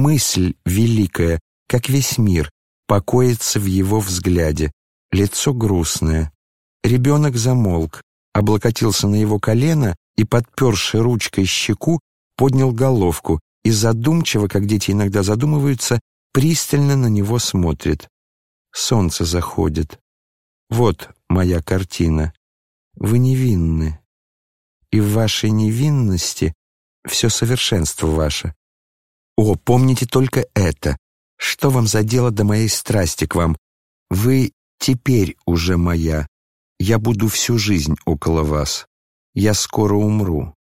мысль великая, как весь мир, покоится в его взгляде, лицо грустное. Ребенок замолк, облокотился на его колено и, подперши ручкой щеку, поднял головку и задумчиво, как дети иногда задумываются, пристально на него смотрит. Солнце заходит. Вот моя картина. Вы невинны. И в вашей невинности все совершенство ваше. О, помните только это. Что вам за дело до моей страсти к вам? Вы теперь уже моя. Я буду всю жизнь около вас. Я скоро умру.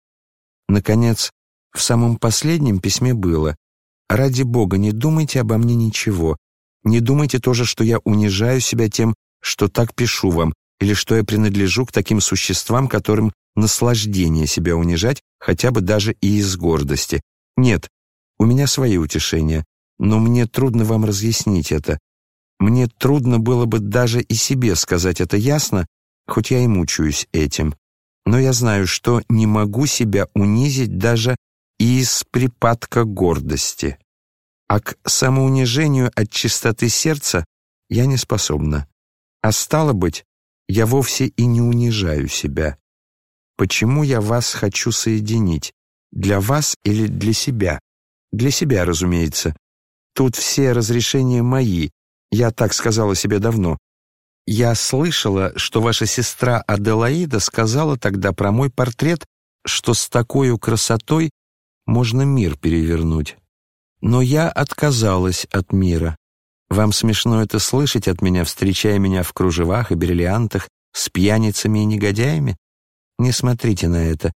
Наконец, в самом последнем письме было «Ради Бога, не думайте обо мне ничего. Не думайте тоже, что я унижаю себя тем, что так пишу вам, или что я принадлежу к таким существам, которым наслаждение себя унижать, хотя бы даже и из гордости. Нет, у меня свои утешения, но мне трудно вам разъяснить это. Мне трудно было бы даже и себе сказать это ясно, хоть я и мучаюсь этим. Но я знаю, что не могу себя унизить даже из припадка гордости. А к самоунижению от чистоты сердца я не способна. А стало быть, я вовсе и не унижаю себя. Почему я вас хочу соединить? Для вас или для себя? Для себя, разумеется. Тут все разрешения мои. Я так сказала себе давно. Я слышала, что ваша сестра Аделаида сказала тогда про мой портрет, что с такой красотой можно мир перевернуть. Но я отказалась от мира. Вам смешно это слышать от меня, встречая меня в кружевах и бриллиантах с пьяницами и негодяями? Не смотрите на это.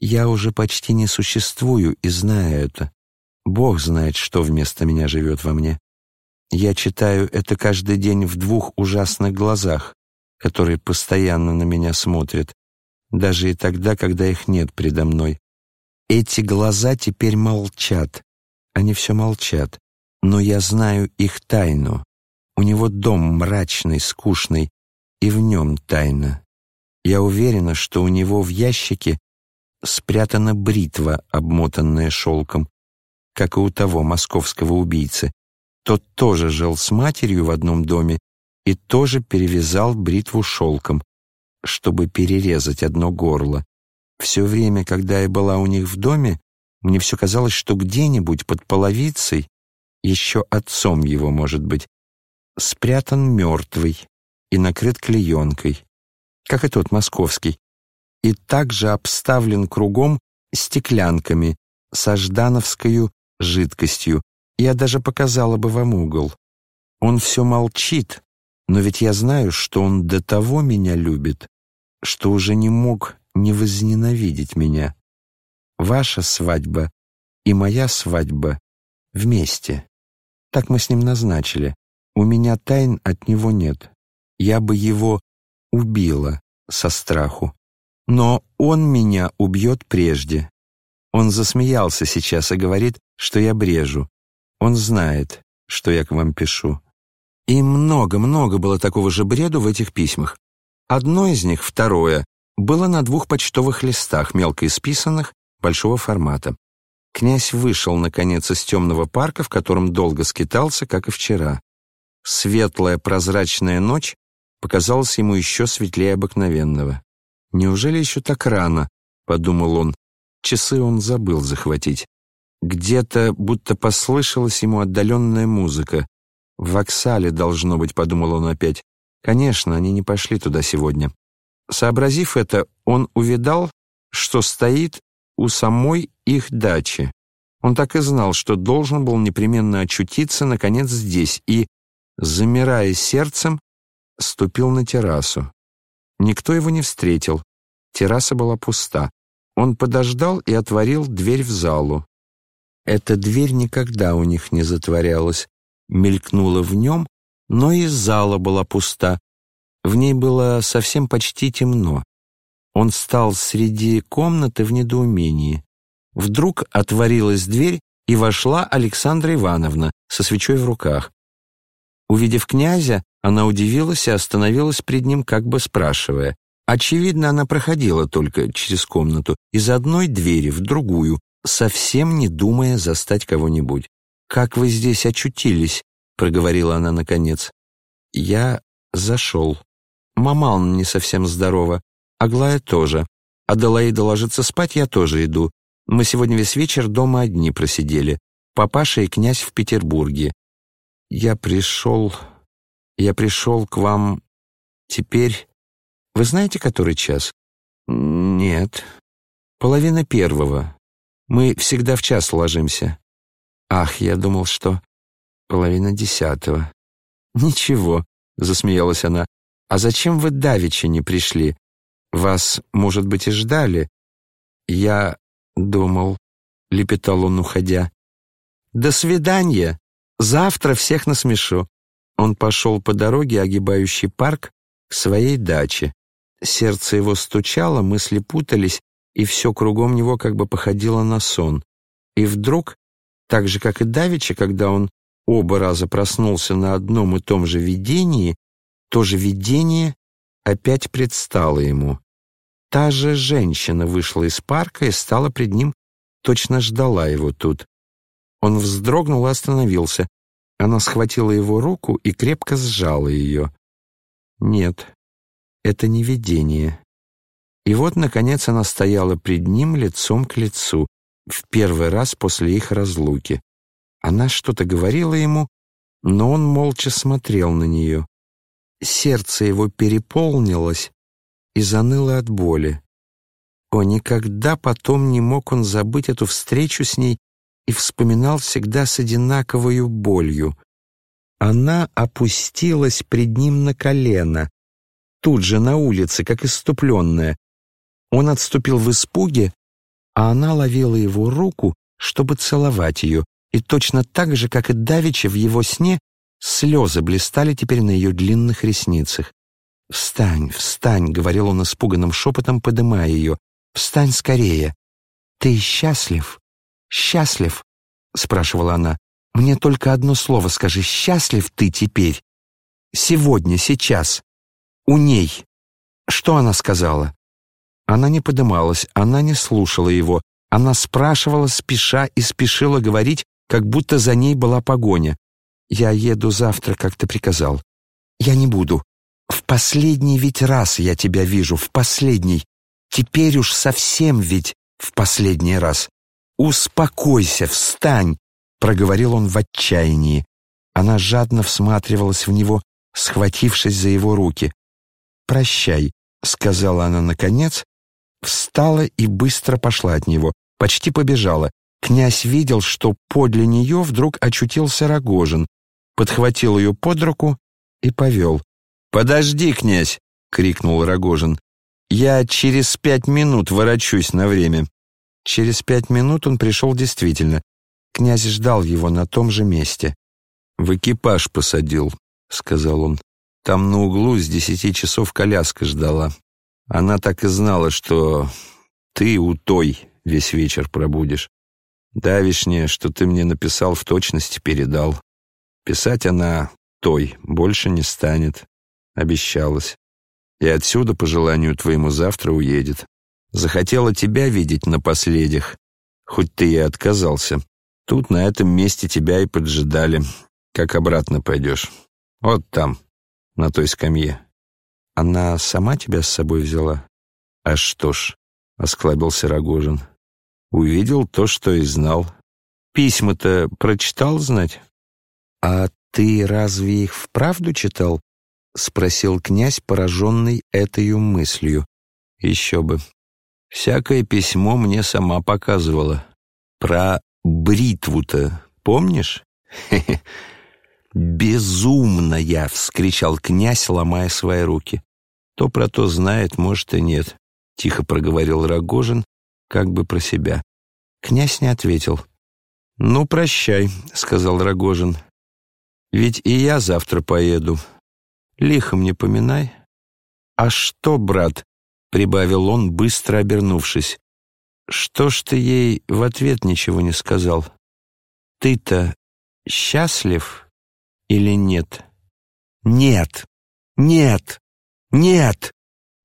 Я уже почти не существую и знаю это. Бог знает, что вместо меня живет во мне. Я читаю это каждый день в двух ужасных глазах, которые постоянно на меня смотрят, даже и тогда, когда их нет предо мной. Эти глаза теперь молчат. Они все молчат. Но я знаю их тайну. У него дом мрачный, скучный, и в нем тайна. Я уверена, что у него в ящике спрятана бритва, обмотанная шелком, как и у того московского убийцы. Тот тоже жил с матерью в одном доме и тоже перевязал бритву шелком, чтобы перерезать одно горло. Все время, когда я была у них в доме, мне все казалось, что где-нибудь под половицей, еще отцом его, может быть, спрятан мертвый и накрыт клеенкой, как и тот московский, и также обставлен кругом стеклянками со ждановскою жидкостью. Я даже показала бы вам угол. Он все молчит, но ведь я знаю, что он до того меня любит, что уже не мог не возненавидеть меня. Ваша свадьба и моя свадьба вместе. Так мы с ним назначили. У меня тайн от него нет. Я бы его убила со страху. Но он меня убьет прежде. Он засмеялся сейчас и говорит, что я брежу. Он знает, что я к вам пишу. И много-много было такого же бреду в этих письмах. Одно из них, второе, было на двух почтовых листах, мелко исписанных, большого формата. Князь вышел, наконец, из темного парка, в котором долго скитался, как и вчера. Светлая прозрачная ночь показалась ему еще светлее обыкновенного. «Неужели еще так рано?» — подумал он. Часы он забыл захватить. Где-то будто послышалась ему отдаленная музыка. «В Воксале, должно быть», — подумал он опять. «Конечно, они не пошли туда сегодня». Сообразив это, он увидал, что стоит у самой их дачи. Он так и знал, что должен был непременно очутиться, наконец, здесь, и, замирая сердцем, ступил на террасу. Никто его не встретил. Терраса была пуста. Он подождал и отворил дверь в залу. Эта дверь никогда у них не затворялась, мелькнула в нем, но и зала была пуста, в ней было совсем почти темно. Он стал среди комнаты в недоумении. Вдруг отворилась дверь, и вошла Александра Ивановна со свечой в руках. Увидев князя, она удивилась и остановилась пред ним, как бы спрашивая. Очевидно, она проходила только через комнату, из одной двери в другую, совсем не думая застать кого-нибудь. как вы здесь очутились?» — проговорила она наконец. «Я зашел. Мамална не совсем здорова, Аглая тоже. Аделаида ложится спать, я тоже иду. Мы сегодня весь вечер дома одни просидели. Папаша и князь в Петербурге. Я пришел... Я пришел к вам теперь... Вы знаете, который час? Нет. Половина первого. Мы всегда в час ложимся. Ах, я думал, что половина десятого. Ничего, засмеялась она. А зачем вы давеча не пришли? Вас, может быть, и ждали. Я думал, лепетал он, уходя. До свидания. Завтра всех насмешу. Он пошел по дороге, огибающей парк, к своей даче. Сердце его стучало, мысли путались, и все кругом него как бы походило на сон. И вдруг, так же, как и Давича, когда он оба раза проснулся на одном и том же видении, то же видение опять предстало ему. Та же женщина вышла из парка и стала пред ним, точно ждала его тут. Он вздрогнул и остановился. Она схватила его руку и крепко сжала ее. Нет, это не видение. И вот, наконец, она стояла пред ним лицом к лицу, в первый раз после их разлуки. Она что-то говорила ему, но он молча смотрел на нее. Сердце его переполнилось, и заныло от боли. О, никогда потом не мог он забыть эту встречу с ней и вспоминал всегда с одинаковою болью. Она опустилась пред ним на колено, тут же на улице, как иступленная. Он отступил в испуге, а она ловила его руку, чтобы целовать ее, и точно так же, как и Давича в его сне, слезы блистали теперь на ее длинных ресницах. «Встань, встань», — говорил он испуганным шепотом, подымая ее. «Встань скорее». «Ты счастлив? Счастлив?» — спрашивала она. «Мне только одно слово скажи. Счастлив ты теперь? Сегодня, сейчас. У ней». Что она сказала? Она не подымалась, она не слушала его. Она спрашивала, спеша и спешила говорить, как будто за ней была погоня. «Я еду завтра, как ты приказал». «Я не буду. В последний ведь раз я тебя вижу, в последний. Теперь уж совсем ведь в последний раз. Успокойся, встань, проговорил он в отчаянии. Она жадно всматривалась в него, схватившись за его руки. «Прощай», — сказала она наконец, встала и быстро пошла от него, почти побежала. Князь видел, что подле нее вдруг очутился Рогожин, подхватил ее под руку и повел. «Подожди, князь!» — крикнул Рогожин. «Я через пять минут ворочусь на время». Через пять минут он пришел действительно. Князь ждал его на том же месте. «В экипаж посадил», — сказал он. «Там на углу с десяти часов коляска ждала. Она так и знала, что ты у той весь вечер пробудешь. Давишнее, что ты мне написал, в точности передал. Писать она той больше не станет обещалась. И отсюда, по желанию твоему, завтра уедет. Захотела тебя видеть на последних, хоть ты и отказался. Тут, на этом месте, тебя и поджидали. Как обратно пойдешь? Вот там, на той скамье. Она сама тебя с собой взяла? А что ж, — осклабился Рогожин. Увидел то, что и знал. Письма-то прочитал, знать? А ты разве их вправду читал? — спросил князь, пораженный этой мыслью. «Еще бы. Всякое письмо мне сама показывала. Про бритву-то помнишь?» «Хе-хе». «Безумная!» — вскричал князь, ломая свои руки. «То про то знает, может, и нет», — тихо проговорил Рогожин, как бы про себя. Князь не ответил. «Ну, прощай», — сказал Рогожин. «Ведь и я завтра поеду. Лихом не поминай. А что, брат, прибавил он, быстро обернувшись. Что ж ты ей в ответ ничего не сказал? Ты-то счастлив или нет? Нет, нет, нет!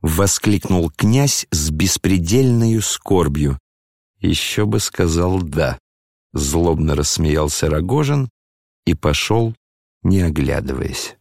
Воскликнул князь с беспредельной скорбью. Еще бы сказал «да». Злобно рассмеялся Рогожин и пошел, не оглядываясь.